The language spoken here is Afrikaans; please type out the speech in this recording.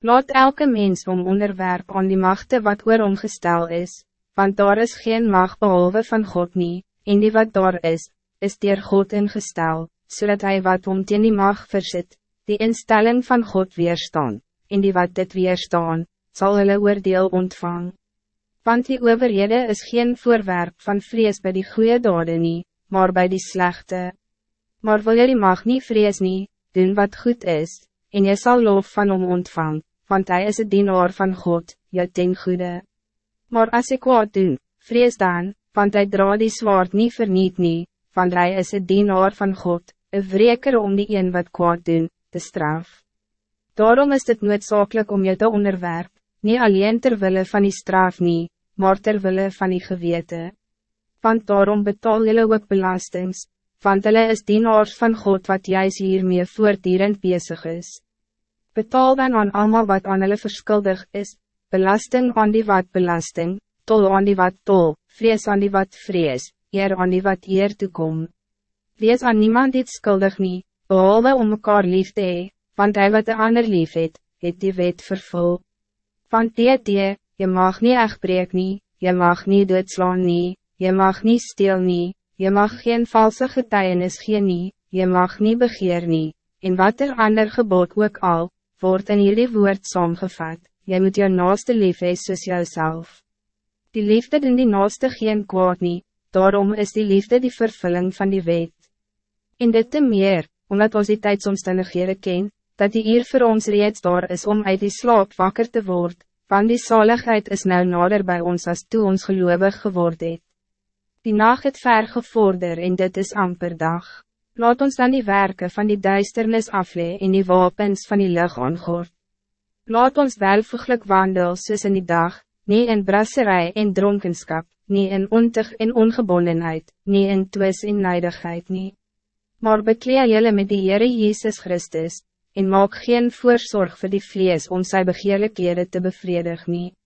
Laat elke mens om onderwerp aan die machte wat oor omgestel is, want daar is geen macht behalve van God niet, en die wat daar is, is dier God ingestel, zodat hij wat om teen die macht verzit, die instelling van God weerstaan, en die wat dit weerstaan, zal hulle oordeel ontvang. Want die overhede is geen voorwerp van vrees bij die goede dade nie, maar bij die slechte. Maar wil jy die mag niet vrees nie, doen wat goed is, en je zal lof van om ontvang want hij is het dienaar van God, jou ten goede. Maar als ik kwaad doen, vrees dan, want hij dra die zwaard niet verniet nie, want hij is het dienaar van God, een wreker om die een wat kwaad doen, te straf. Daarom is het noodzakelijk om je te onderwerp, niet alleen terwille van die straf nie, maar terwille van die gewete. Want daarom betaal jullie ook belastings, want hulle is dienaars van God wat juist hiermee voortdurend bezig is betaal dan aan allemaal wat aan hulle verskuldig is, belasting aan die wat belasting, tol aan die wat tol, vrees aan die wat vrees, eer aan die wat eer toekom. Wees aan niemand iets skuldig nie, behalwe om mekaar lief te hee, want hij wat de ander lief het, het die wet vervul. Want die die, je mag niet echt breek nie, je mag niet doodslaan nie, je mag niet stil nie, je mag geen valse getuienis gee nie, je mag niet begeer nie, en wat er ander gebod ook al, word in jullie woord saamgevat, jy moet jou naaste lief hees soos jouself. Die liefde doen die naaste geen kwaad nie, daarom is die liefde die vervulling van die wet. In dit te meer, omdat ons die tijdsomstandighede ken, dat die eer voor ons reeds daar is om uit die slaap wakker te worden, want die zaligheid is nou nader bij ons als toe ons geloofig geworden het. Die nacht het ver gevorder en dit is amper dag. Laat ons dan die werken van die duisternis aflee en die wapens van die lucht aangord. Laat ons welvoeglik wandel soos in die dag, niet in brasserij en dronkenskap, niet in ontig en ongebondenheid, niet in twis en neidigheid nie. Maar bekleed jullie met die Heere Jezus Christus, en maak geen voorzorg voor die vlees om sy begeerlikhede te bevredig nie.